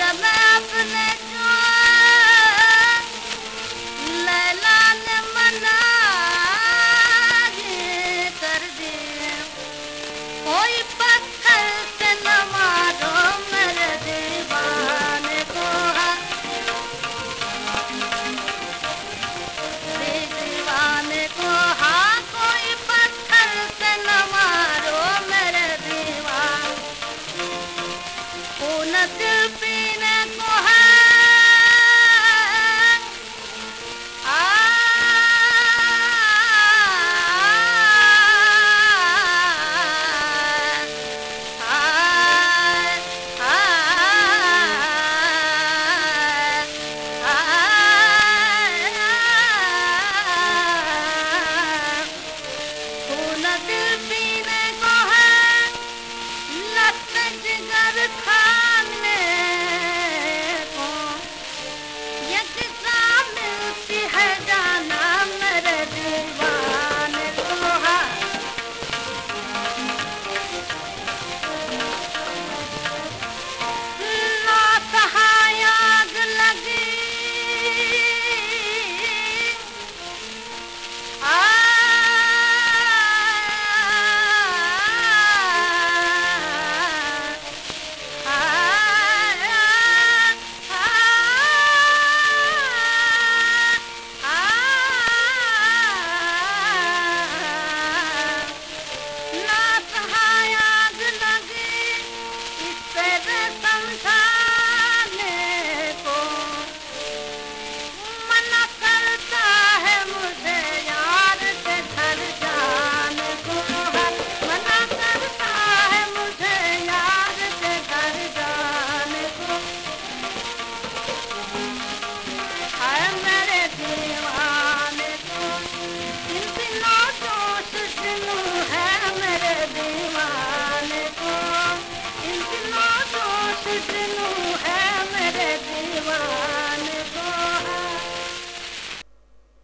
the map Satu pinaku